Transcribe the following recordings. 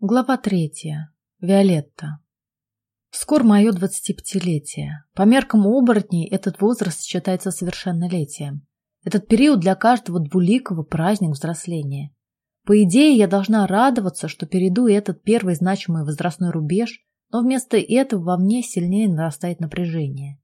Глава третья. Виолетта. Скоро мое двадцатипятилетие. По меркам оборотней этот возраст считается совершеннолетием. Этот период для каждого двуликого праздник взросления. По идее, я должна радоваться, что перейду этот первый значимый возрастной рубеж, но вместо этого во мне сильнее нарастает напряжение.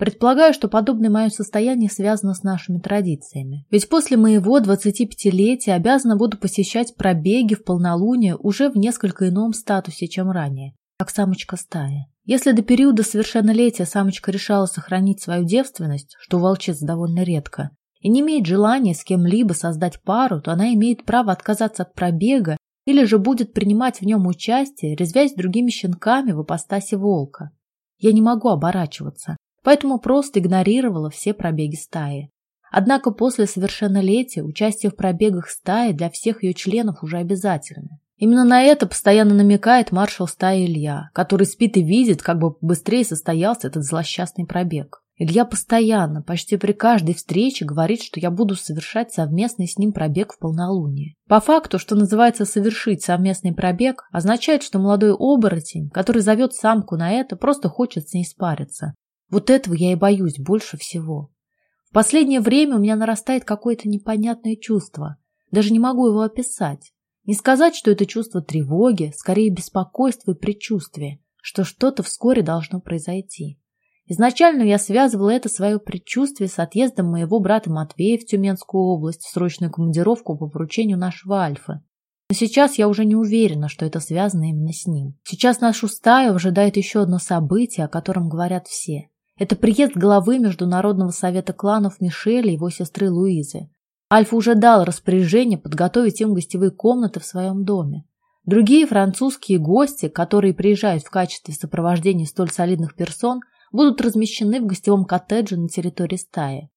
Предполагаю, что подобное мое состояние связано с нашими традициями. Ведь после моего 25-летия обязана буду посещать пробеги в полнолуние уже в несколько ином статусе, чем ранее, как самочка стаи. Если до периода совершеннолетия самочка решала сохранить свою девственность, что у волчиц довольно редко, и не имеет желания с кем-либо создать пару, то она имеет право отказаться от пробега или же будет принимать в нем участие, резвясь другими щенками в апостасе волка. Я не могу оборачиваться, поэтому просто игнорировала все пробеги стаи. Однако после совершеннолетия участие в пробегах стаи для всех ее членов уже обязательно. Именно на это постоянно намекает маршал стаи Илья, который спит и видит, как бы быстрее состоялся этот злосчастный пробег. Илья постоянно, почти при каждой встрече говорит, что я буду совершать совместный с ним пробег в полнолуние. По факту, что называется совершить совместный пробег, означает, что молодой оборотень, который зовет самку на это, просто хочет с ней спариться. Вот этого я и боюсь больше всего. В последнее время у меня нарастает какое-то непонятное чувство. Даже не могу его описать. Не сказать, что это чувство тревоги, скорее беспокойство и предчувствие, что что-то вскоре должно произойти. Изначально я связывала это свое предчувствие с отъездом моего брата Матвея в Тюменскую область в срочную командировку по поручению нашего Альфы. Но сейчас я уже не уверена, что это связано именно с ним. Сейчас нашу стаю ожидает еще одно событие, о котором говорят все. Это приезд главы Международного совета кланов Мишеля и его сестры Луизы. Альфа уже дал распоряжение подготовить им гостевые комнаты в своем доме. Другие французские гости, которые приезжают в качестве сопровождения столь солидных персон, будут размещены в гостевом коттедже на территории стаи.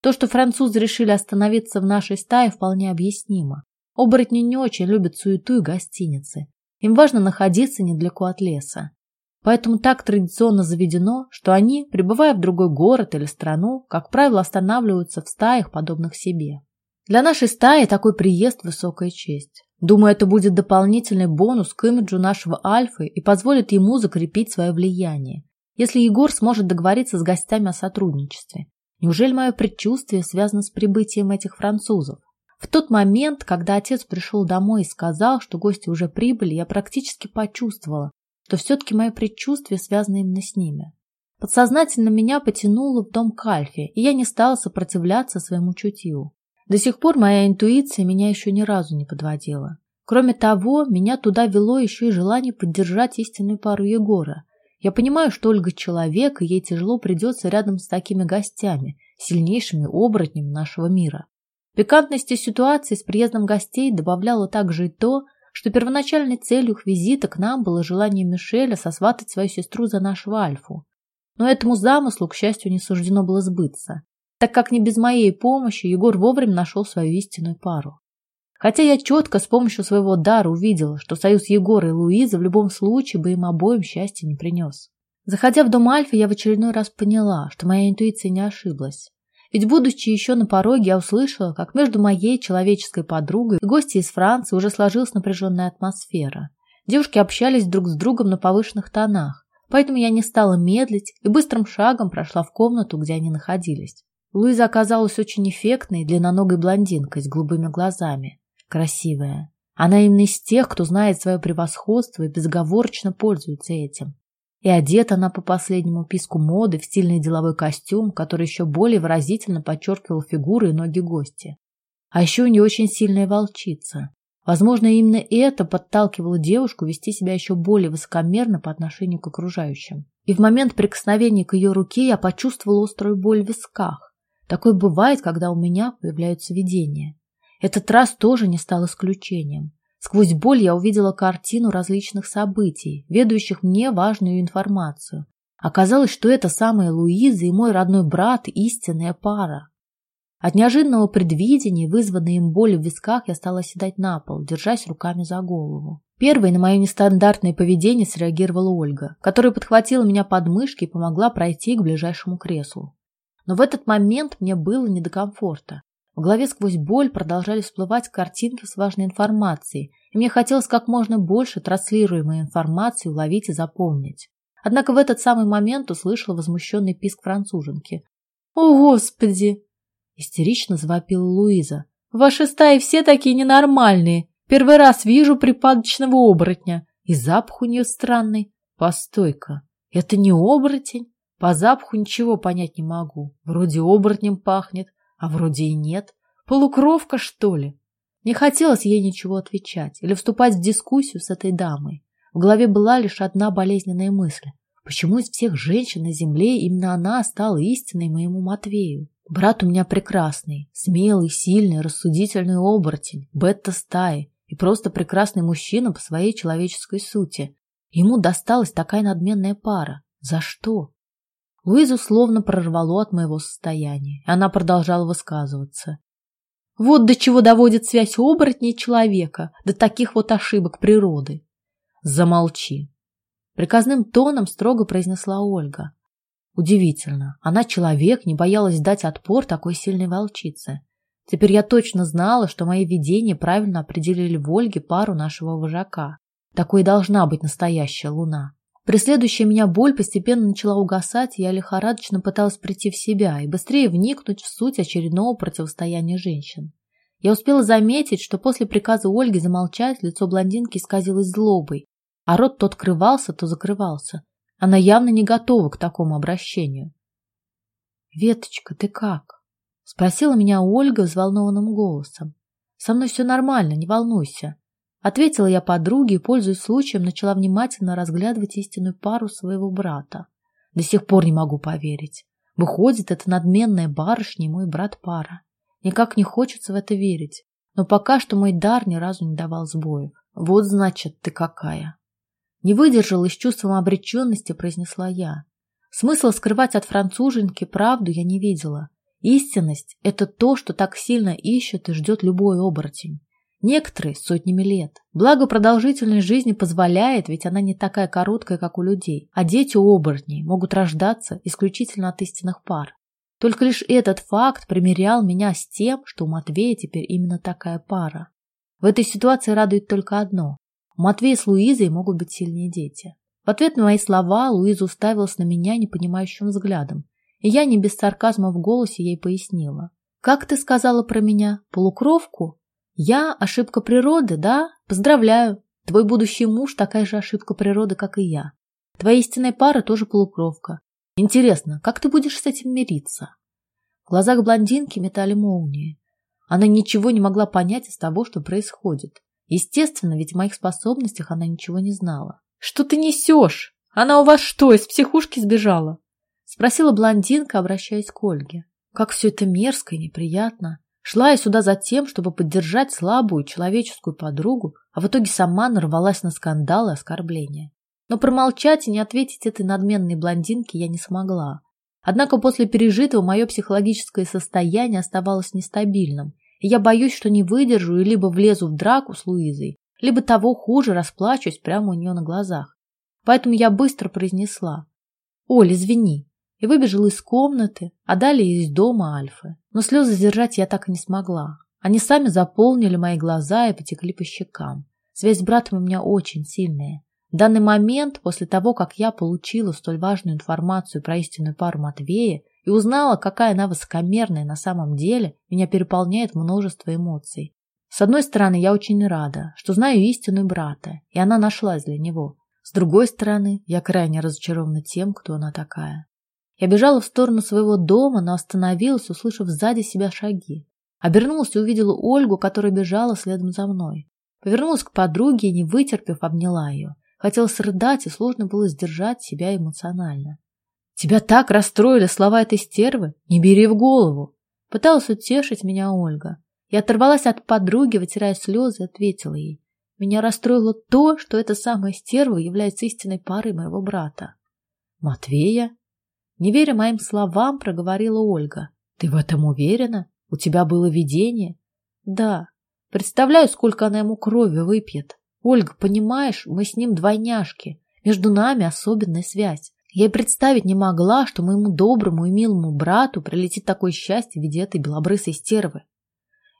То, что французы решили остановиться в нашей стае, вполне объяснимо. Оборотни не очень любят суету и гостиницы. Им важно находиться недалеко от леса. Поэтому так традиционно заведено, что они, прибывая в другой город или страну, как правило, останавливаются в стаях, подобных себе. Для нашей стаи такой приезд – высокая честь. Думаю, это будет дополнительный бонус к имиджу нашего Альфы и позволит ему закрепить свое влияние, если Егор сможет договориться с гостями о сотрудничестве. Неужели мое предчувствие связано с прибытием этих французов? В тот момент, когда отец пришел домой и сказал, что гости уже прибыли, я практически почувствовала, что все-таки мое предчувствие связано именно с ними. Подсознательно меня потянуло в дом Кальфи, и я не стала сопротивляться своему чутью. До сих пор моя интуиция меня еще ни разу не подводила. Кроме того, меня туда вело еще и желание поддержать истинную пару Егора. Я понимаю, что Ольга человек, и ей тяжело придется рядом с такими гостями, сильнейшими оборотнями нашего мира. Пикантности ситуации с приездом гостей добавляло также и то, что первоначальной целью их визита к нам было желание Мишеля сосватать свою сестру за нашего Альфу. Но этому замыслу, к счастью, не суждено было сбыться, так как не без моей помощи Егор вовремя нашел свою истинную пару. Хотя я четко с помощью своего дара увидела, что союз Егора и Луизы в любом случае бы им обоим счастья не принес. Заходя в дом Альфы, я в очередной раз поняла, что моя интуиция не ошиблась. Ведь, будучи еще на пороге, я услышала, как между моей человеческой подругой и гостьей из Франции уже сложилась напряженная атмосфера. Девушки общались друг с другом на повышенных тонах, поэтому я не стала медлить и быстрым шагом прошла в комнату, где они находились. Луиза оказалась очень эффектной, длинноногой блондинкой с голубыми глазами. Красивая. Она именно из тех, кто знает свое превосходство и безоговорочно пользуется этим. И одета она по последнему писку моды в стильный деловой костюм, который еще более выразительно подчеркивал фигуры и ноги гостя. А еще у нее очень сильная волчица. Возможно, именно это подталкивало девушку вести себя еще более высокомерно по отношению к окружающим. И в момент прикосновения к ее руке я почувствовала острую боль в висках. Такое бывает, когда у меня появляются видения. Этот раз тоже не стал исключением. Сквозь боль я увидела картину различных событий, ведающих мне важную информацию. Оказалось, что это самая Луиза и мой родной брат – истинная пара. От неожиданного предвидения, вызванной им болью в висках, я стала седать на пол, держась руками за голову. Первой на мое нестандартное поведение среагировала Ольга, которая подхватила меня под мышки и помогла пройти к ближайшему креслу. Но в этот момент мне было не до комфорта. В голове сквозь боль продолжали всплывать картинки с важной информацией, и мне хотелось как можно больше транслируемой информации уловить и запомнить. Однако в этот самый момент услышала возмущенный писк француженки. «О, Господи!» — истерично завопила Луиза. «Ваши стаи все такие ненормальные. Первый раз вижу припадочного оборотня. И запах у нее странный. Постой-ка, это не оборотень? По запаху ничего понять не могу. Вроде оборотнем пахнет, а вроде и нет. Полукровка, что ли?» Не хотелось ей ничего отвечать или вступать в дискуссию с этой дамой. В голове была лишь одна болезненная мысль. Почему из всех женщин на земле именно она стала истинной моему Матвею? Брат у меня прекрасный, смелый, сильный, рассудительный оборотень, бета-стаи и просто прекрасный мужчина по своей человеческой сути. Ему досталась такая надменная пара. За что? Луизу словно прорвало от моего состояния, и она продолжала высказываться. Вот до чего доводит связь оборотней человека, до таких вот ошибок природы. Замолчи. Приказным тоном строго произнесла Ольга. Удивительно, она человек, не боялась дать отпор такой сильной волчице. Теперь я точно знала, что мои видения правильно определили в Ольге пару нашего вожака. Такой должна быть настоящая луна. Преследующая меня боль постепенно начала угасать, и я лихорадочно пыталась прийти в себя и быстрее вникнуть в суть очередного противостояния женщин. Я успела заметить, что после приказа Ольги замолчать лицо блондинки исказилось злобой, а рот то открывался, то закрывался. Она явно не готова к такому обращению. «Веточка, ты как?» — спросила меня Ольга взволнованным голосом. «Со мной все нормально, не волнуйся». Ответила я подруге и, пользуясь случаем, начала внимательно разглядывать истинную пару своего брата. До сих пор не могу поверить. Выходит, это надменная барышня и мой брат-пара. Никак не хочется в это верить. Но пока что мой дар ни разу не давал сбоев. Вот значит ты какая. Не выдержала и с чувством обреченности произнесла я. Смысла скрывать от француженки правду я не видела. Истинность – это то, что так сильно ищет и ждет любой оборотень. Некоторые сотнями лет. Благо продолжительность жизни позволяет, ведь она не такая короткая, как у людей. А дети у оборотней могут рождаться исключительно от истинных пар. Только лишь этот факт примерял меня с тем, что у Матвея теперь именно такая пара. В этой ситуации радует только одно. У Матвея с Луизой могут быть сильные дети. В ответ на мои слова Луиза уставилась на меня непонимающим взглядом, и я не без сарказма в голосе ей пояснила. «Как ты сказала про меня? Полукровку?» Я ошибка природы, да? Поздравляю. Твой будущий муж такая же ошибка природы, как и я. Твоя истинная пара тоже полукровка. Интересно, как ты будешь с этим мириться? В глазах блондинки метали молнии. Она ничего не могла понять из того, что происходит. Естественно, ведь в моих способностях она ничего не знала. «Что ты несешь? Она у вас что, из психушки сбежала?» Спросила блондинка, обращаясь к Ольге. Как все это мерзко и неприятно. Шла я сюда за тем, чтобы поддержать слабую человеческую подругу, а в итоге сама нарвалась на скандалы и оскорбления. Но промолчать и не ответить этой надменной блондинке я не смогла. Однако после пережитого мое психологическое состояние оставалось нестабильным, и я боюсь, что не выдержу и либо влезу в драку с Луизой, либо того хуже расплачусь прямо у нее на глазах. Поэтому я быстро произнесла. «Оль, извини, и выбежала из комнаты, а далее из дома Альфы. Но слезы сдержать я так и не смогла. Они сами заполнили мои глаза и потекли по щекам. Связь с братом у меня очень сильная. В данный момент, после того, как я получила столь важную информацию про истинную пару Матвея и узнала, какая она высокомерная на самом деле, меня переполняет множество эмоций. С одной стороны, я очень рада, что знаю истинную брата, и она нашлась для него. С другой стороны, я крайне разочарована тем, кто она такая. Я бежала в сторону своего дома, но остановилась, услышав сзади себя шаги. Обернулась и увидела Ольгу, которая бежала следом за мной. Повернулась к подруге и, не вытерпев, обняла ее. Хотелось рыдать, и сложно было сдержать себя эмоционально. «Тебя так расстроили слова этой стервы? Не бери в голову!» Пыталась утешить меня Ольга. Я оторвалась от подруги, вытирая слезы, ответила ей. Меня расстроило то, что эта самая стерва является истинной парой моего брата. «Матвея?» Не веря моим словам, проговорила Ольга. Ты в этом уверена? У тебя было видение? Да. Представляю, сколько она ему крови выпьет. Ольга, понимаешь, мы с ним двойняшки. Между нами особенная связь. Я и представить не могла, что моему доброму и милому брату прилетит такое счастье в виде этой белобрысой стервы.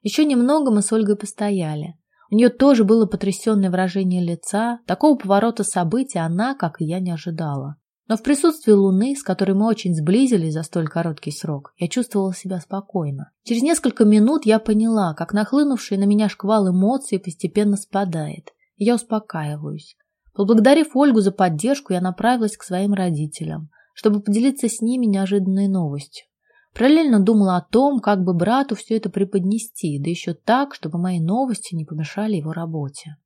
Еще немного мы с Ольгой постояли. У нее тоже было потрясенное выражение лица. Такого поворота событий она, как и я, не ожидала. Но в присутствии Луны, с которой мы очень сблизились за столь короткий срок, я чувствовала себя спокойно. Через несколько минут я поняла, как нахлынувший на меня шквал эмоций постепенно спадает. Я успокаиваюсь. Поблагодарив Ольгу за поддержку, я направилась к своим родителям, чтобы поделиться с ними неожиданной новостью. Параллельно думала о том, как бы брату все это преподнести, да еще так, чтобы мои новости не помешали его работе.